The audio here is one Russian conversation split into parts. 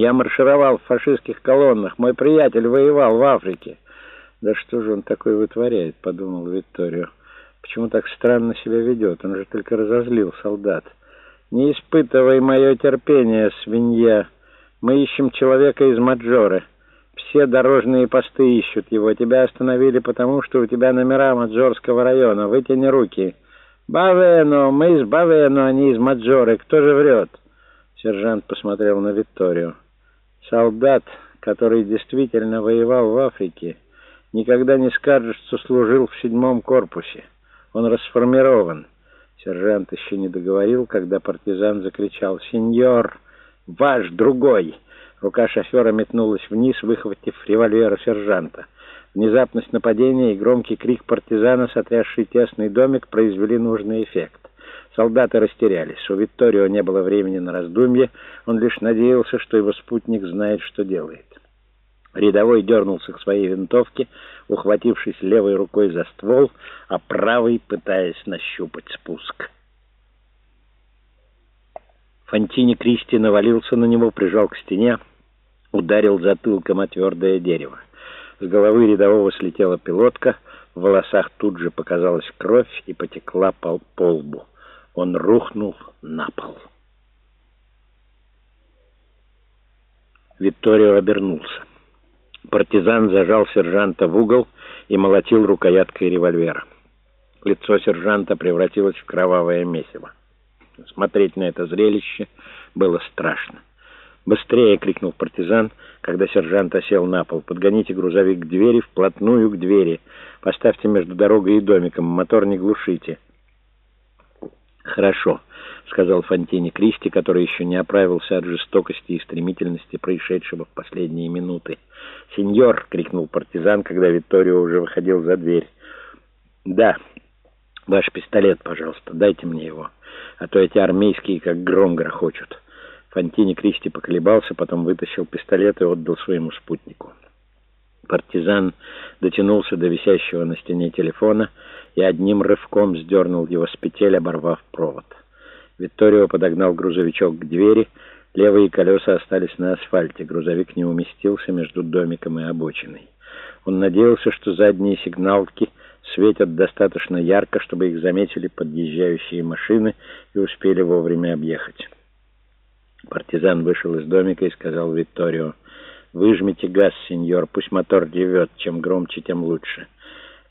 Я маршировал в фашистских колоннах. Мой приятель воевал в Африке. Да что же он такое вытворяет, подумал Викторио. Почему так странно себя ведет? Он же только разозлил солдат. Не испытывай мое терпение, свинья. Мы ищем человека из Маджоры. Все дорожные посты ищут его. Тебя остановили потому, что у тебя номера Маджорского района. Вытяни руки. Бавено, мы из Бавено, а не из Маджоры. Кто же врет? Сержант посмотрел на Викторию. Солдат, который действительно воевал в Африке, никогда не скажет, что служил в седьмом корпусе. Он расформирован. Сержант еще не договорил, когда партизан закричал «Сеньор, ваш другой!» Рука шофера метнулась вниз, выхватив револьвер сержанта. Внезапность нападения и громкий крик партизана, сотрясший тесный домик, произвели нужный эффект. Солдаты растерялись. У Викторио не было времени на раздумье. Он лишь надеялся, что его спутник знает, что делает. Рядовой дернулся к своей винтовке, ухватившись левой рукой за ствол, а правой пытаясь нащупать спуск. Фонтини Кристи навалился на него, прижал к стене, ударил затылком о твердое дерево. С головы рядового слетела пилотка, в волосах тут же показалась кровь и потекла по, по лбу. Он рухнул на пол. Викторио обернулся. Партизан зажал сержанта в угол и молотил рукояткой револьвера. Лицо сержанта превратилось в кровавое месиво. Смотреть на это зрелище было страшно. «Быстрее!» — крикнул партизан, когда сержант осел на пол. «Подгоните грузовик к двери, вплотную к двери. Поставьте между дорогой и домиком. Мотор не глушите». «Хорошо», — сказал Фонтини Кристи, который еще не оправился от жестокости и стремительности происшедшего в последние минуты. «Сеньор!» — крикнул партизан, когда Витторио уже выходил за дверь. «Да, ваш пистолет, пожалуйста, дайте мне его, а то эти армейские как гром грохочут». Фонтини Кристи поколебался, потом вытащил пистолет и отдал своему спутнику. Партизан дотянулся до висящего на стене телефона и одним рывком сдернул его с петель, оборвав провод. Витторио подогнал грузовичок к двери, левые колеса остались на асфальте, грузовик не уместился между домиком и обочиной. Он надеялся, что задние сигналки светят достаточно ярко, чтобы их заметили подъезжающие машины и успели вовремя объехать. Партизан вышел из домика и сказал Витторио, «Выжмите газ, сеньор, пусть мотор ревет, чем громче, тем лучше».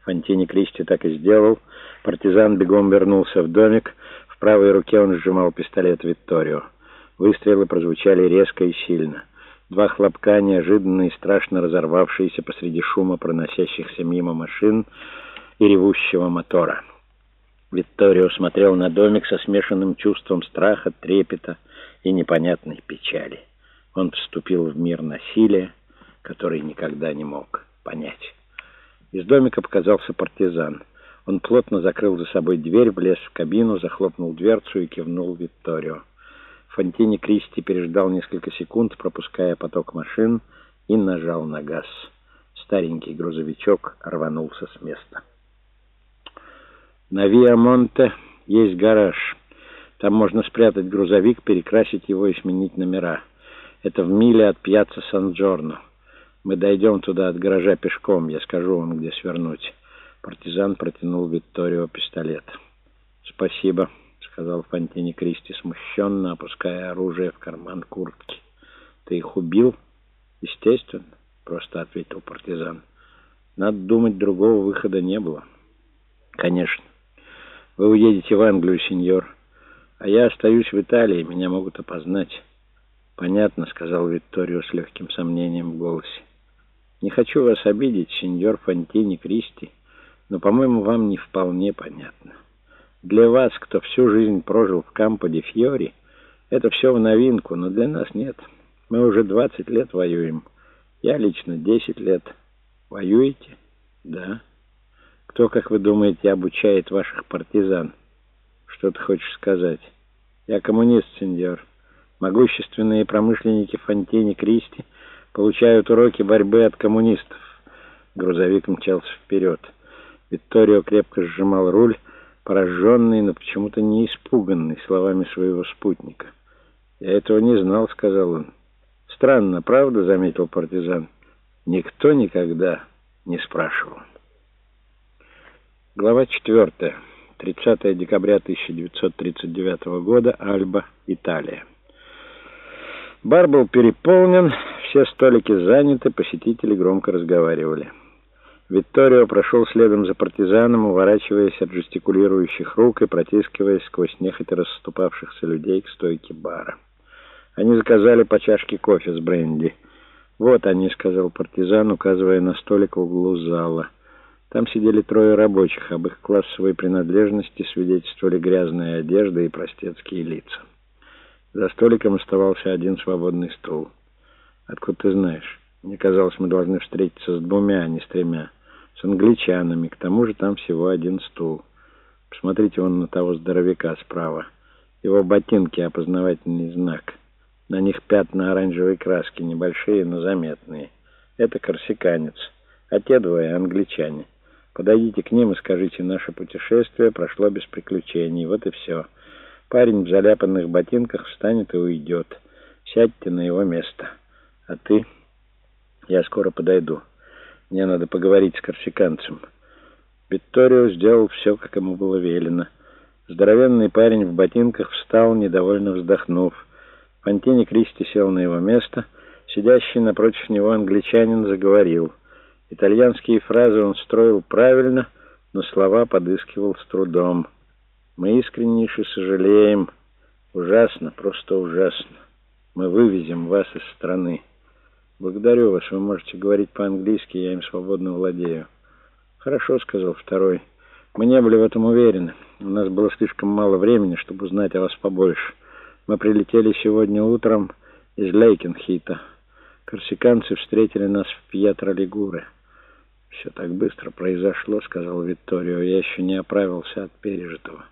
Фонтини Кристи так и сделал. Партизан бегом вернулся в домик. В правой руке он сжимал пистолет Витторио. Выстрелы прозвучали резко и сильно. Два хлопка, неожиданно и страшно разорвавшиеся посреди шума проносящихся мимо машин и ревущего мотора. Витторио смотрел на домик со смешанным чувством страха, трепета и непонятной печали. Он вступил в мир насилия, который никогда не мог понять. Из домика показался партизан. Он плотно закрыл за собой дверь, влез в кабину, захлопнул дверцу и кивнул Викторио. Фонтини Кристи переждал несколько секунд, пропуская поток машин, и нажал на газ. Старенький грузовичок рванулся с места. На Виа-Монте есть гараж. Там можно спрятать грузовик, перекрасить его и сменить номера. Это в миле от пьяца Сан-Джорно. Мы дойдем туда от гаража пешком, я скажу вам, где свернуть. Партизан протянул Викторио пистолет. «Спасибо», — сказал Фонтини Кристи, смущенно опуская оружие в карман куртки. «Ты их убил?» «Естественно», — просто ответил партизан. «Надо думать, другого выхода не было». «Конечно. Вы уедете в Англию, сеньор, а я остаюсь в Италии, меня могут опознать». «Понятно», — сказал Викторио с легким сомнением в голосе. Не хочу вас обидеть, сеньор Фонтини Кристи, но, по-моему, вам не вполне понятно. Для вас, кто всю жизнь прожил в Кампо-де-Фьори, это все в новинку, но для нас нет. Мы уже 20 лет воюем. Я лично 10 лет. Воюете? Да. Кто, как вы думаете, обучает ваших партизан? Что ты хочешь сказать? Я коммунист, сеньор. Могущественные промышленники Фонтини Кристи — получают уроки борьбы от коммунистов. Грузовик мчался вперед. Викторио крепко сжимал руль, пораженный, но почему-то не испуганный словами своего спутника. «Я этого не знал», — сказал он. «Странно, правда?» — заметил партизан. «Никто никогда не спрашивал». Глава 4. 30 декабря 1939 года. Альба, Италия. Бар был переполнен, все столики заняты, посетители громко разговаривали. Витторио прошел следом за партизаном, уворачиваясь от жестикулирующих рук и протискиваясь сквозь нехотя расступавшихся людей к стойке бара. Они заказали по чашке кофе с бренди. «Вот они», — сказал партизан, указывая на столик в углу зала. Там сидели трое рабочих, об их классовой принадлежности свидетельствовали грязная одежда и простецкие лица. За столиком оставался один свободный стул. «Откуда ты знаешь? Мне казалось, мы должны встретиться с двумя, а не с тремя. С англичанами. К тому же там всего один стул. Посмотрите вон на того здоровяка справа. Его ботинки — опознавательный знак». На них пятна оранжевой краски, небольшие, но заметные. Это корсиканец, а те двое — англичане. Подойдите к ним и скажите, наше путешествие прошло без приключений. Вот и все. Парень в заляпанных ботинках встанет и уйдет. Сядьте на его место. А ты? Я скоро подойду. Мне надо поговорить с корсиканцем. Витторио сделал все, как ему было велено. Здоровенный парень в ботинках встал, недовольно вздохнув. Фонтини Кристи сел на его место. Сидящий напротив него англичанин заговорил. Итальянские фразы он строил правильно, но слова подыскивал с трудом. «Мы искреннейше сожалеем. Ужасно, просто ужасно. Мы вывезем вас из страны. Благодарю вас, вы можете говорить по-английски, я им свободно владею». «Хорошо», — сказал второй. «Мы не были в этом уверены. У нас было слишком мало времени, чтобы узнать о вас побольше». Мы прилетели сегодня утром из Лейкенхита. Корсиканцы встретили нас в Пьетро-Лигуре. «Все так быстро произошло», — сказал Витторио. «Я еще не оправился от пережитого».